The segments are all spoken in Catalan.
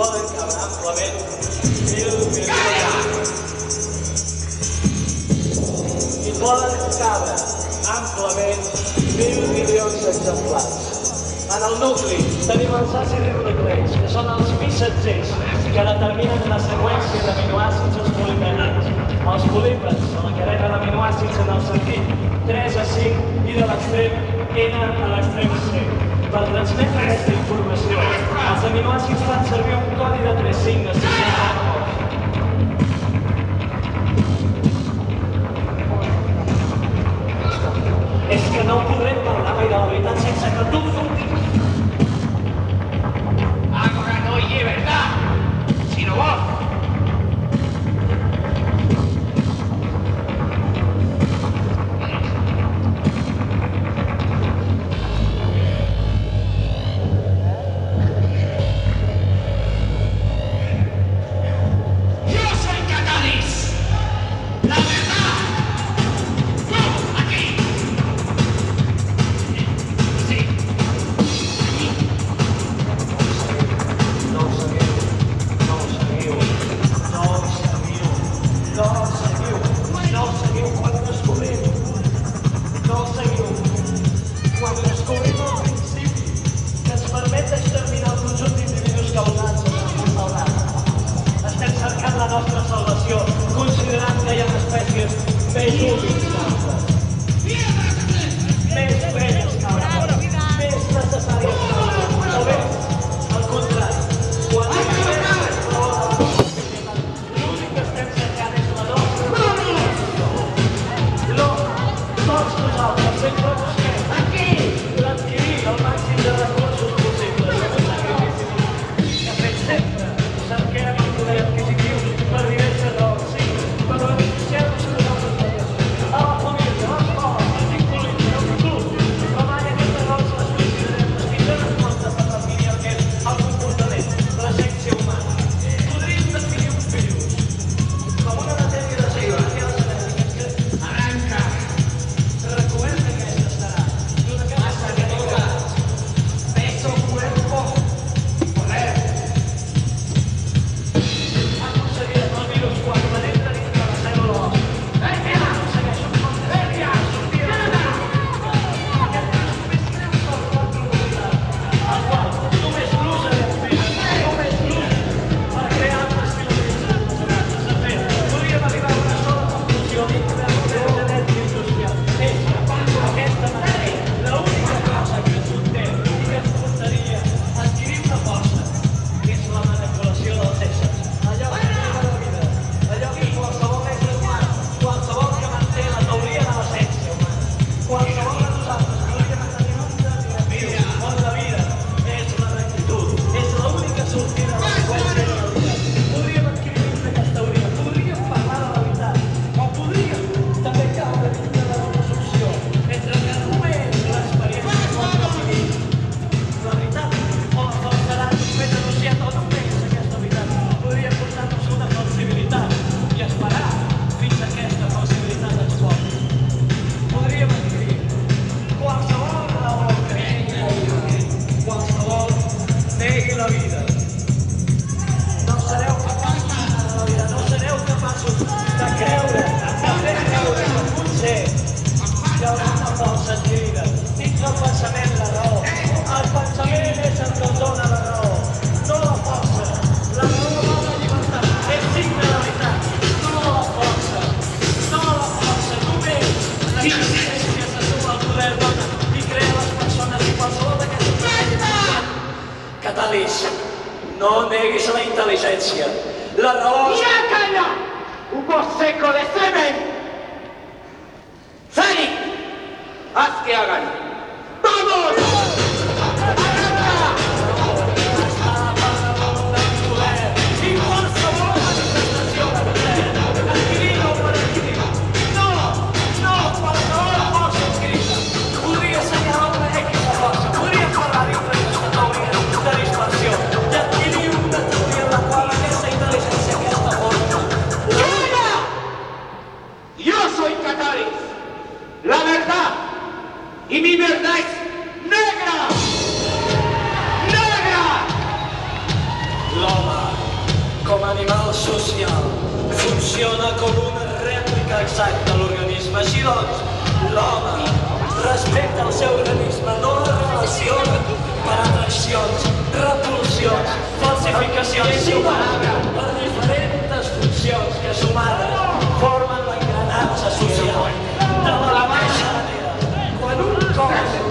poden quedar amplament mil milions i poden cabre amplament mil milions d'exemplars. En el nucli tenim els àcids ribonucleics, que són els missatgers que determinen la seqüència d'aminoàcids als polipènids. Els polípens són la cadena d'aminoàcids en el sentit 3 a 5 i de l'extrem N a l'extrem C. Per transmetre informació. Els aminoàcids fan servir un codi de tres signes. És que no podrem parlar mai de la veritat sense que tu sortis llaurant amb forces lliures. Dins el pensament la raó. El pensament és el que us la raó, no força. La raó va és signe de veritat, no la força. No la força, només la consciència se suma al poder dona i crea les persones i qualsevol d'aquestes persones. Catalís, no neguis la intel·ligència. La raó... Ja calla! Un secco de semen! 上げ上がり sang de l'organisme. Així doncs, l'home respecta el seu organisme, no la relació per atraccions, repulsions, falsificacions, superant per diferents funcions que sumades formen l'engranatge social de la mateixa manera. Quan un cos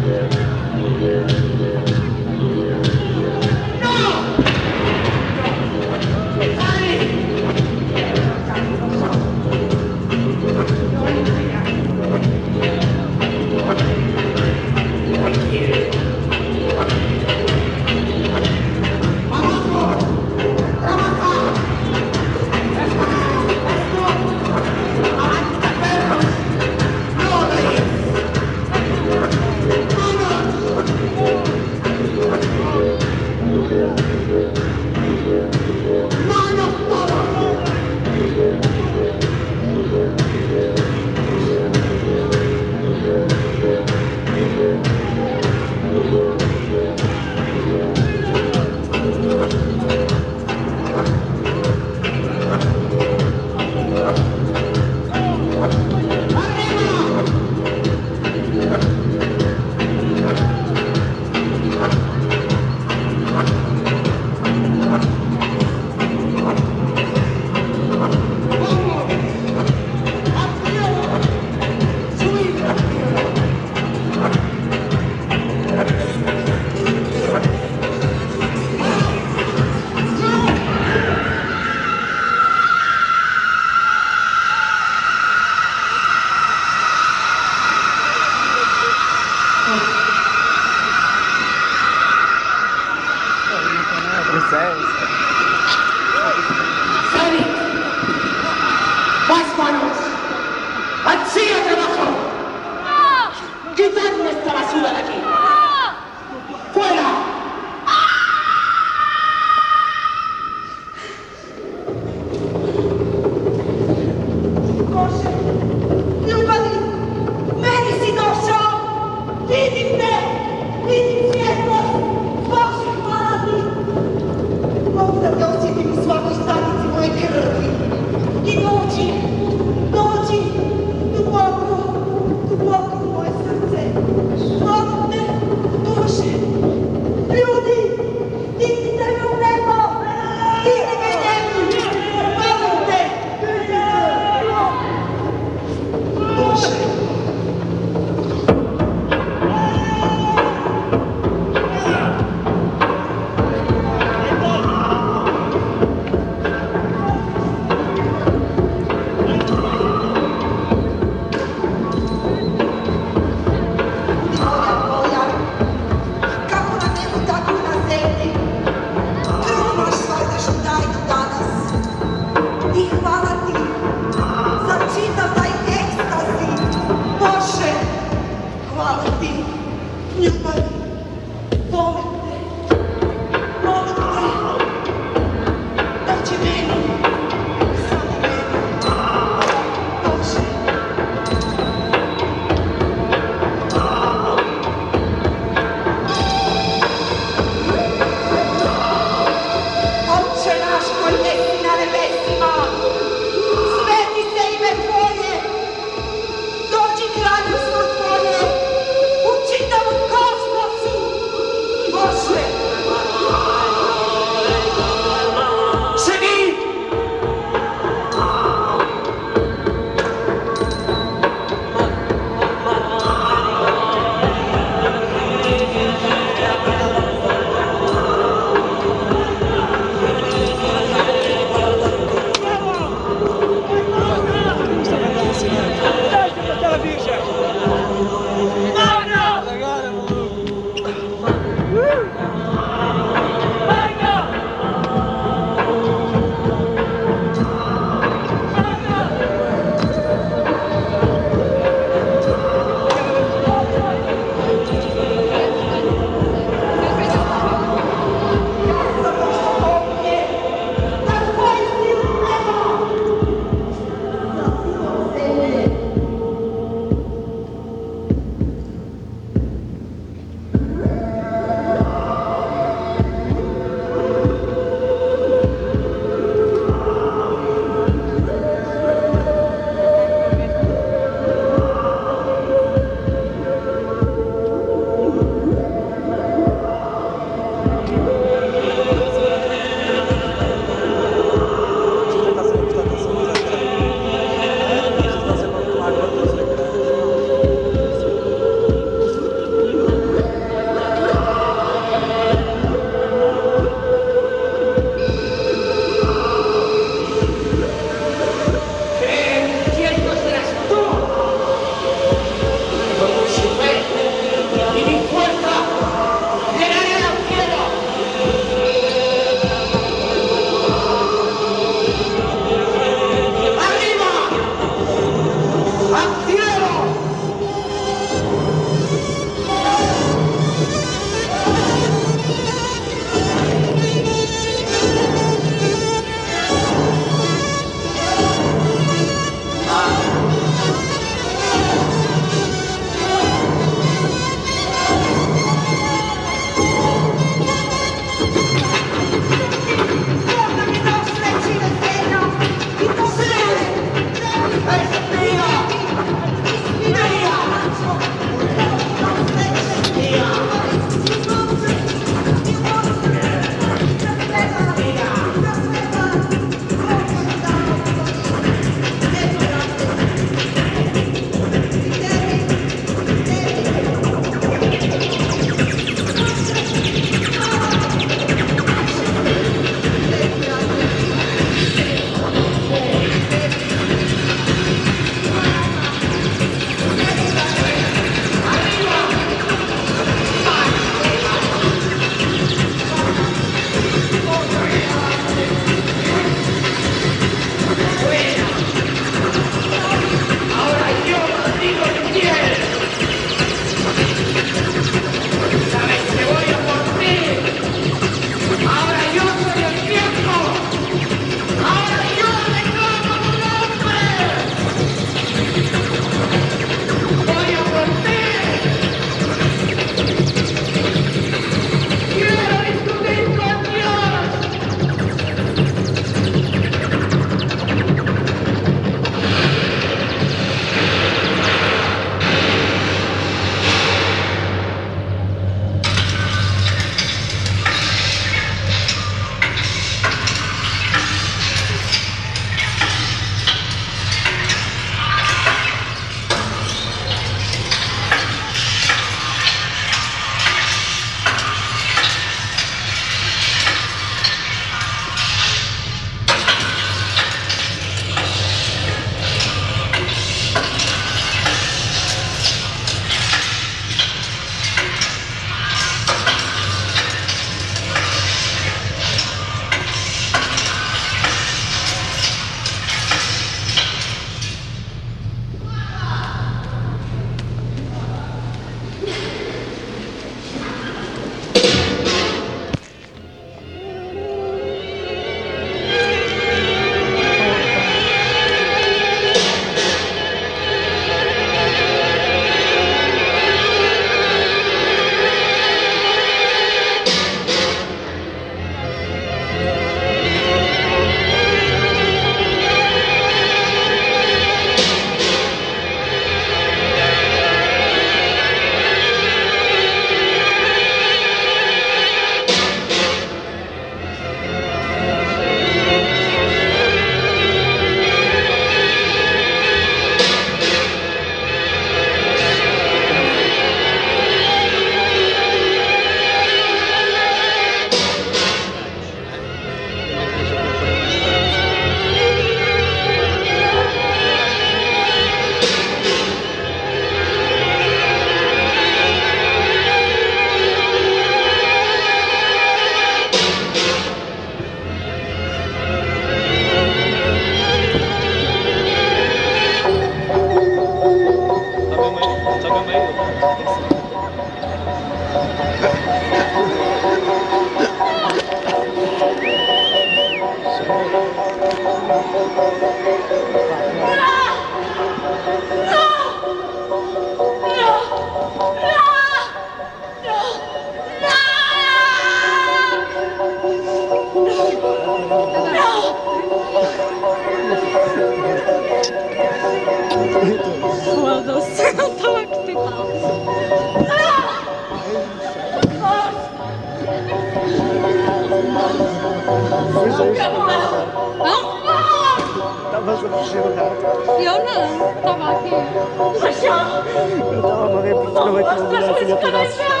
不要让我再听到这种声音！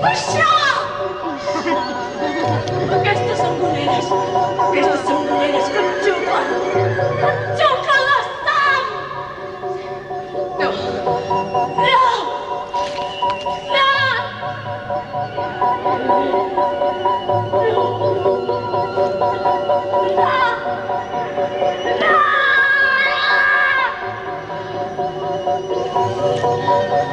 不杀！不杀！我就是要弄死他！我就是要弄死他！可恶！可恶！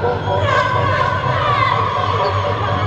Thank you.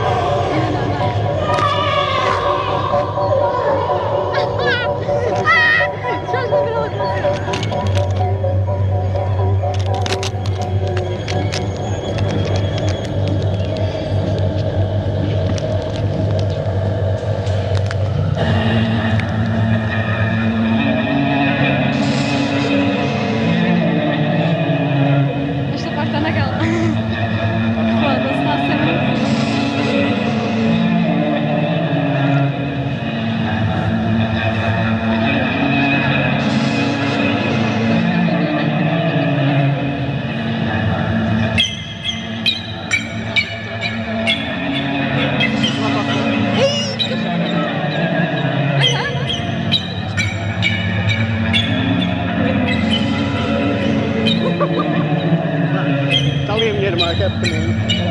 我这不能。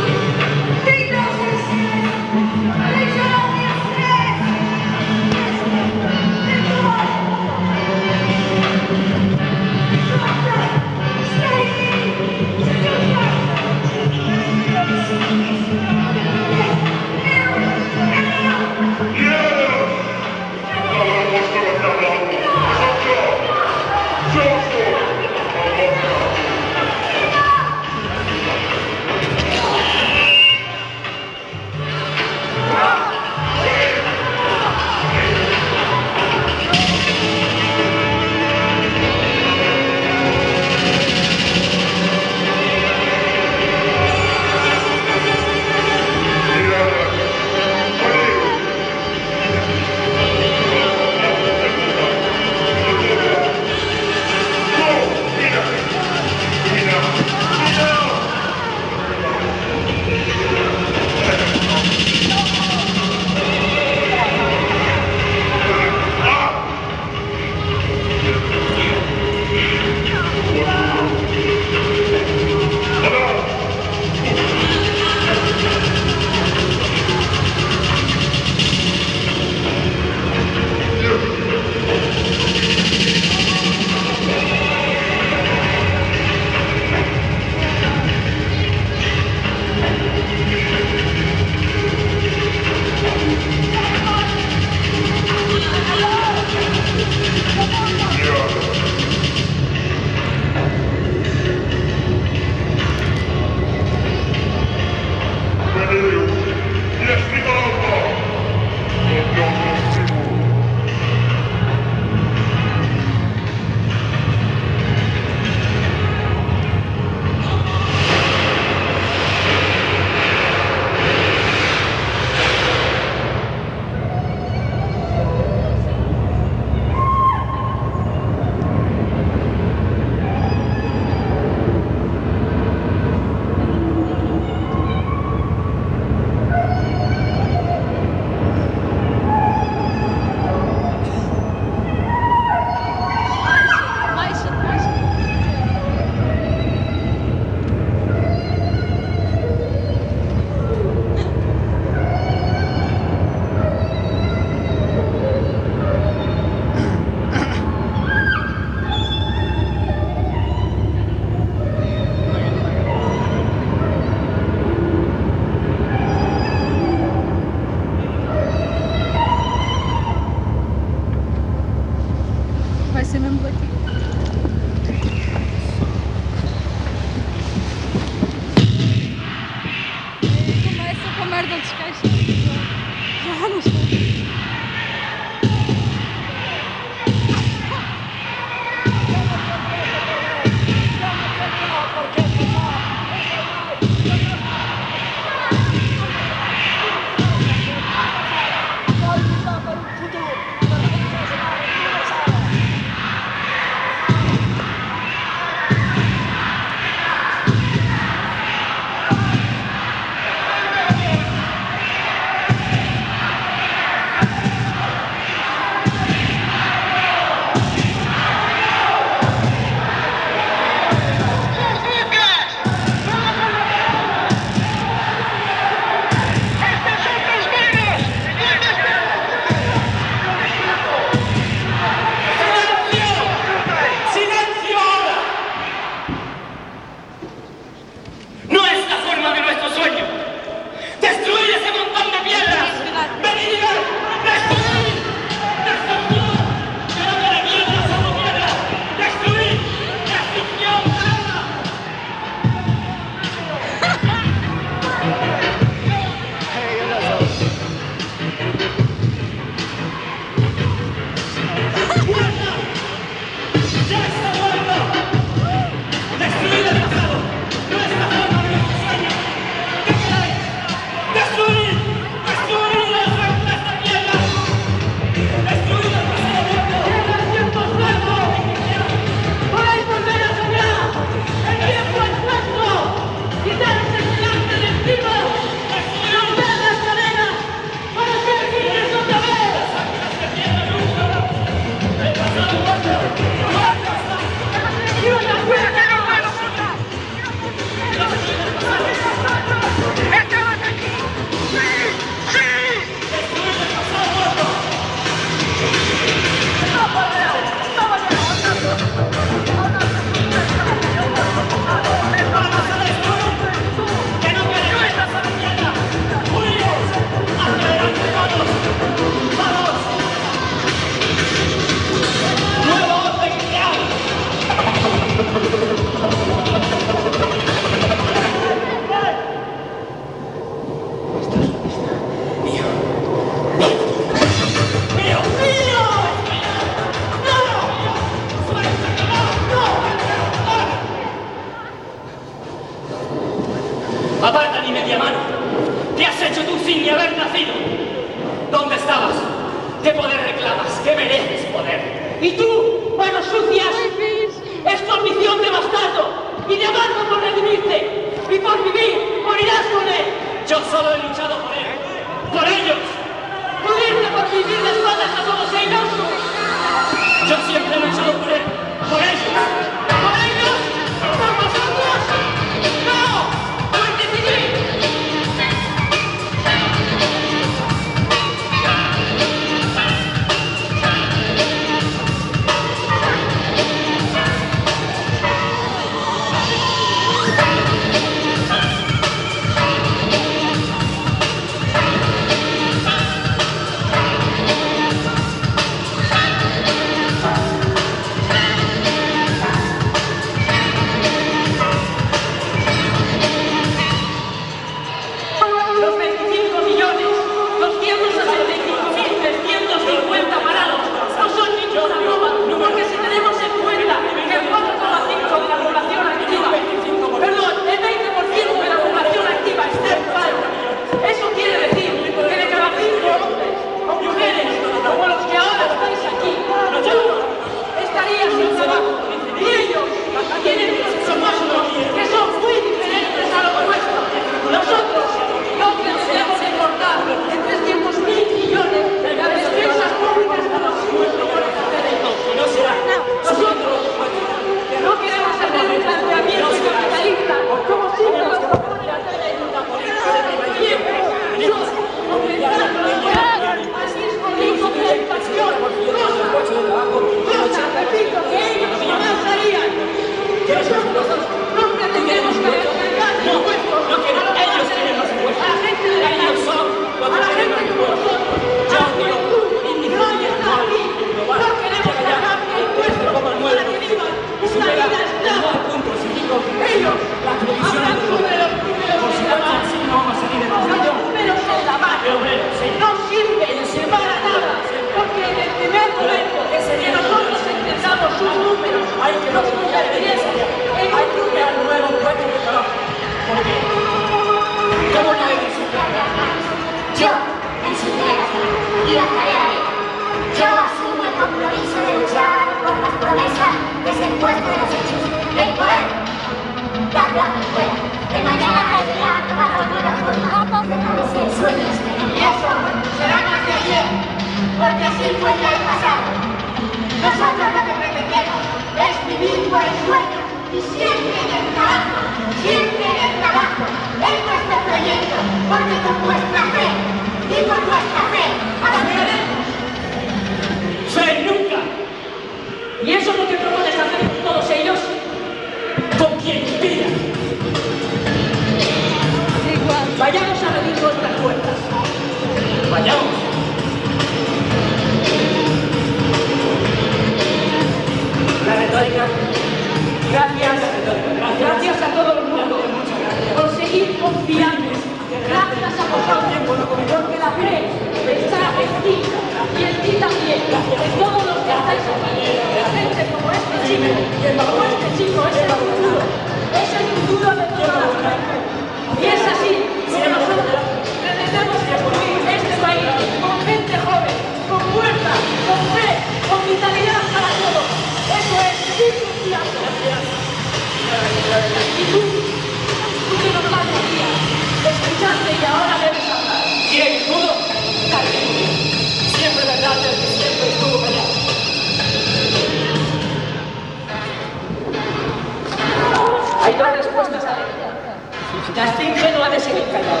que no ha de seguir callado.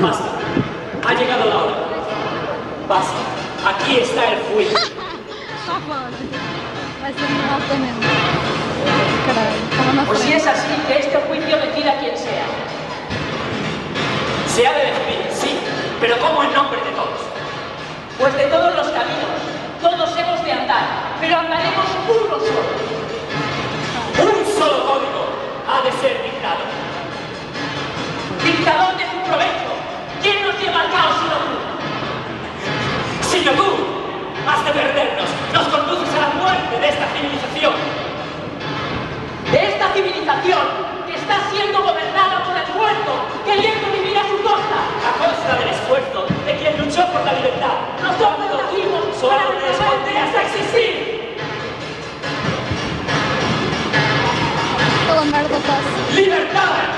Basta. Ha llegado la hora. Basta. Aquí está el juicio. Pues si es así, que este juicio decida quien sea. Se ha de decidir, sí, pero ¿cómo en nombre de todos? Pues de todos los caminos, todos hemos de andar, pero andaremos uno solo. Un solo código ha de ser dictado. ¿Quién nos lleva al caos sino tú? Sino tú has de perdernos. Nos conduces a la muerte de esta civilización. De esta civilización que está siendo gobernada por el muerto, queriendo vivir a su costa. A costa del esfuerzo de quien luchó por la libertad. Nosotros nacimos solo para les condenas a existir. ¡Libertad!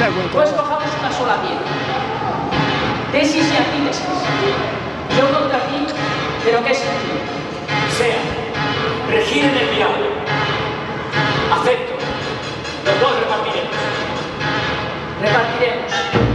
sea, bueno, no escojamos pues una sola vía. Tesis y antítesis. Yo contra ti, pero ¿qué sentido? Sea, regir en el mirado. Acepto. Los dos repartiremos. Repartiremos.